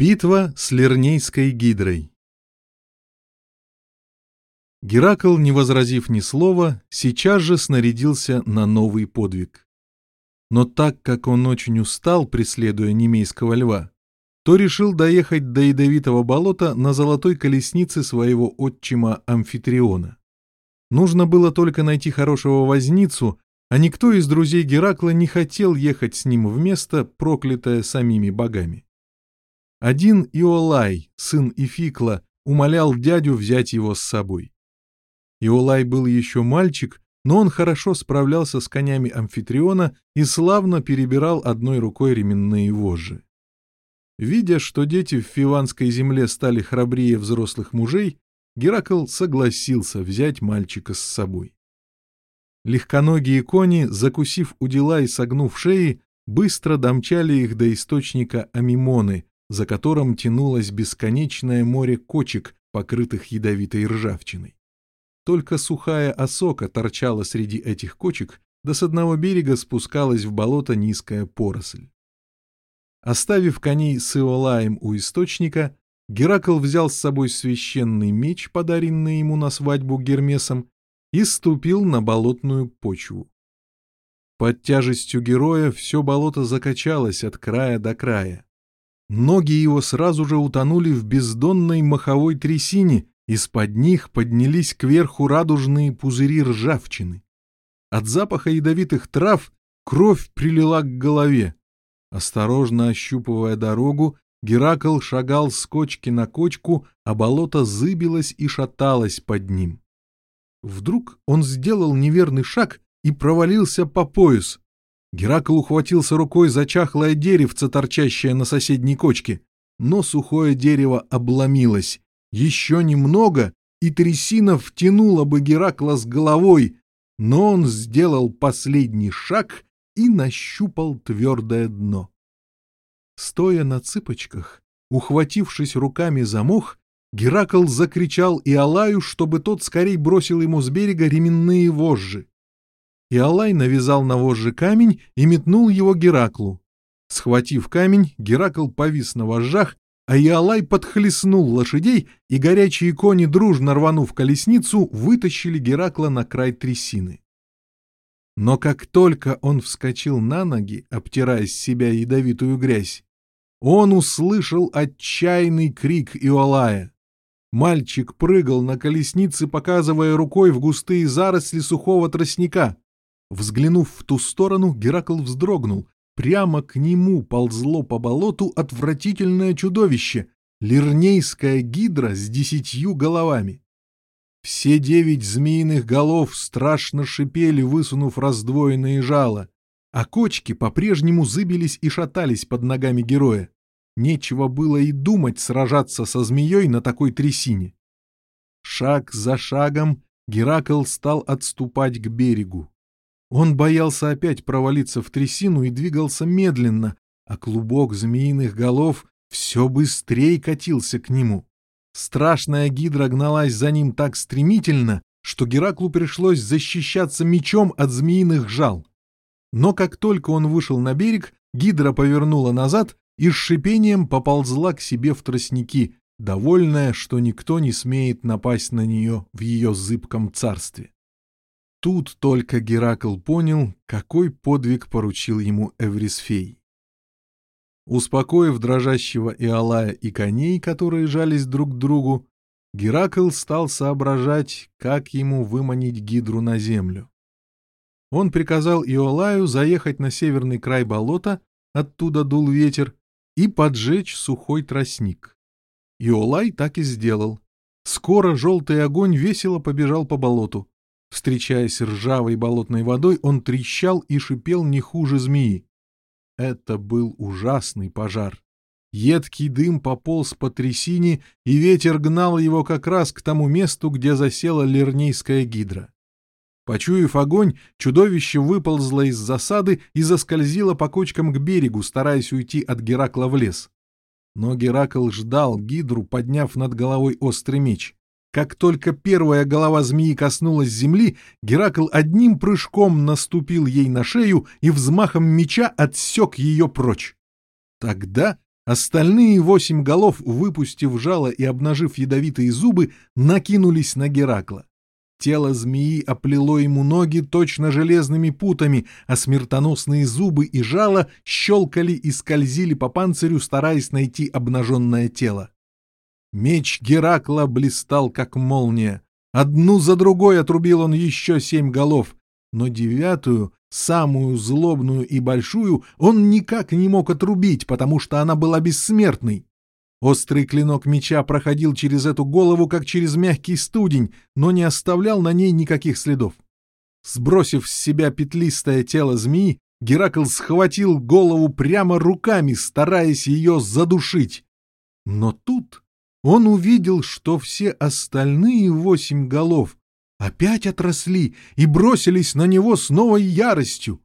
Битва с Лернейской гидрой Геракл, не возразив ни слова, сейчас же снарядился на новый подвиг. Но так как он очень устал, преследуя немейского льва, то решил доехать до ядовитого болота на золотой колеснице своего отчима Амфитриона. Нужно было только найти хорошего возницу, а никто из друзей Геракла не хотел ехать с ним в место, проклятое самими богами. Один Иолай, сын Ификла, умолял дядю взять его с собой. Иолай был еще мальчик, но он хорошо справлялся с конями амфитриона и славно перебирал одной рукой ременные вожжи. Видя, что дети в фиванской земле стали храбрее взрослых мужей, Геракл согласился взять мальчика с собой. Легконогие кони, закусив удила и согнув шеи, быстро домчали их до источника Амимоны, за которым тянулось бесконечное море кочек, покрытых ядовитой ржавчиной. Только сухая осока торчала среди этих кочек, да с одного берега спускалась в болото низкая поросль. Оставив коней с Иолаем у источника, Геракл взял с собой священный меч, подаренный ему на свадьбу Гермесом, и ступил на болотную почву. Под тяжестью героя все болото закачалось от края до края. Ноги его сразу же утонули в бездонной маховой трясине, из-под них поднялись кверху радужные пузыри ржавчины. От запаха ядовитых трав кровь прилила к голове. Осторожно ощупывая дорогу, Геракл шагал с кочки на кочку, а болото зыбилось и шаталось под ним. Вдруг он сделал неверный шаг и провалился по пояс. Геракл ухватился рукой за чахлое деревце, торчащее на соседней кочке, но сухое дерево обломилось. Еще немного, и трясина втянула бы Геракла с головой, но он сделал последний шаг и нащупал твердое дно. Стоя на цыпочках, ухватившись руками за мох, Геракл закричал и Алаю, чтобы тот скорей бросил ему с берега ременные вожжи и Алай навязал на вожжи камень и метнул его Гераклу. Схватив камень, Геракл повис на вожжах, а Иолай подхлестнул лошадей, и горячие кони, дружно рванув колесницу, вытащили Геракла на край трясины. Но как только он вскочил на ноги, обтирая с себя ядовитую грязь, он услышал отчаянный крик Иолая. Мальчик прыгал на колеснице, показывая рукой в густые заросли сухого тростника. Взглянув в ту сторону, Геракл вздрогнул. Прямо к нему ползло по болоту отвратительное чудовище — лирнейская гидра с десятью головами. Все девять змеиных голов страшно шипели, высунув раздвоенные жало, а кочки по-прежнему зыбились и шатались под ногами героя. Нечего было и думать сражаться со змеей на такой трясине. Шаг за шагом Геракл стал отступать к берегу. Он боялся опять провалиться в трясину и двигался медленно, а клубок змеиных голов все быстрее катился к нему. Страшная гидра гналась за ним так стремительно, что Гераклу пришлось защищаться мечом от змеиных жал. Но как только он вышел на берег, гидра повернула назад и с шипением поползла к себе в тростники, довольная, что никто не смеет напасть на нее в ее зыбком царстве. Тут только Геракл понял, какой подвиг поручил ему Эврисфей. Успокоив дрожащего Иолая и коней, которые жались друг к другу, Геракл стал соображать, как ему выманить гидру на землю. Он приказал Иолаю заехать на северный край болота, оттуда дул ветер, и поджечь сухой тростник. Иолай так и сделал. Скоро желтый огонь весело побежал по болоту. Встречаясь ржавой болотной водой, он трещал и шипел не хуже змеи. Это был ужасный пожар. Едкий дым пополз по трясине, и ветер гнал его как раз к тому месту, где засела лирнейская гидра. Почуяв огонь, чудовище выползло из засады и заскользило по кочкам к берегу, стараясь уйти от Геракла в лес. Но Геракл ждал гидру, подняв над головой острый меч. Как только первая голова змеи коснулась земли, Геракл одним прыжком наступил ей на шею и взмахом меча отсек ее прочь. Тогда остальные восемь голов, выпустив жало и обнажив ядовитые зубы, накинулись на Геракла. Тело змеи оплело ему ноги точно железными путами, а смертоносные зубы и жало щелкали и скользили по панцирю, стараясь найти обнаженное тело. Меч Геракла блистал, как молния. Одну за другой отрубил он еще семь голов, но девятую, самую злобную и большую, он никак не мог отрубить, потому что она была бессмертной. Острый клинок меча проходил через эту голову, как через мягкий студень, но не оставлял на ней никаких следов. Сбросив с себя петлистое тело змеи, Геракл схватил голову прямо руками, стараясь ее задушить. Но тут он увидел, что все остальные восемь голов опять отросли и бросились на него с новой яростью.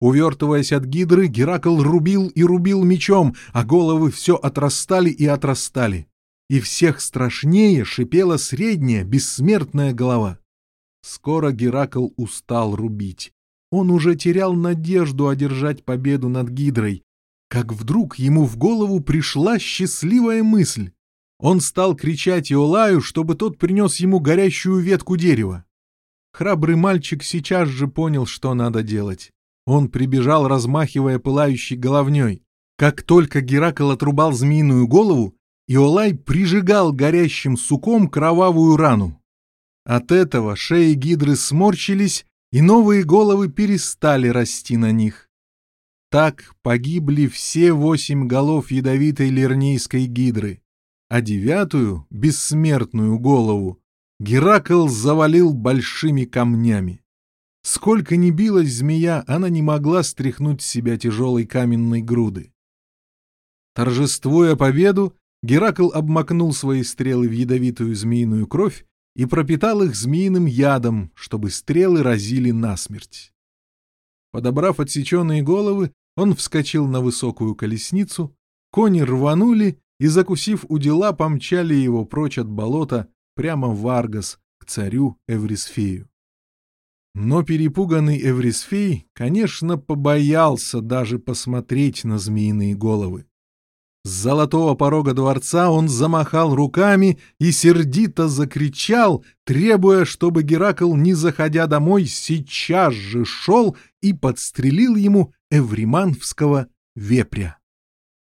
Увертываясь от гидры, Геракл рубил и рубил мечом, а головы все отрастали и отрастали. И всех страшнее шипела средняя, бессмертная голова. Скоро Геракл устал рубить. Он уже терял надежду одержать победу над гидрой, как вдруг ему в голову пришла счастливая мысль. Он стал кричать Иолаю, чтобы тот принес ему горящую ветку дерева. Храбрый мальчик сейчас же понял, что надо делать. Он прибежал, размахивая пылающей головней. Как только Геракл отрубал змеиную голову, Иолай прижигал горящим суком кровавую рану. От этого шеи гидры сморщились, и новые головы перестали расти на них. Так погибли все восемь голов ядовитой лирнейской гидры а девятую, бессмертную голову, Геракл завалил большими камнями. Сколько ни билась змея, она не могла стряхнуть с себя тяжелой каменной груды. Торжествуя победу, Геракл обмакнул свои стрелы в ядовитую змеиную кровь и пропитал их змеиным ядом, чтобы стрелы разили насмерть. Подобрав отсеченные головы, он вскочил на высокую колесницу, кони рванули, и, закусив у дела, помчали его прочь от болота прямо в Аргас, к царю Эврисфею. Но перепуганный Эврисфей, конечно, побоялся даже посмотреть на змеиные головы. С золотого порога дворца он замахал руками и сердито закричал, требуя, чтобы Геракл, не заходя домой, сейчас же шел и подстрелил ему эвриманфского вепря.